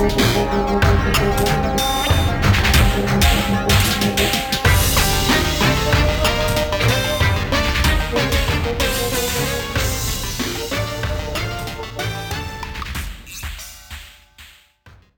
Me.